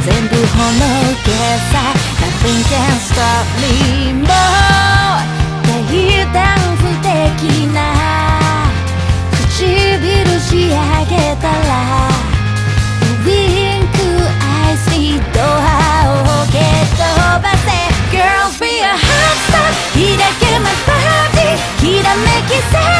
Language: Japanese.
全部ほのけさ Nothing can stop me more 大胆不敵な唇仕上げたら Wink eyes にドアを蹴飛ばせ Girls be a hot star 開けまパーティーきらめきせ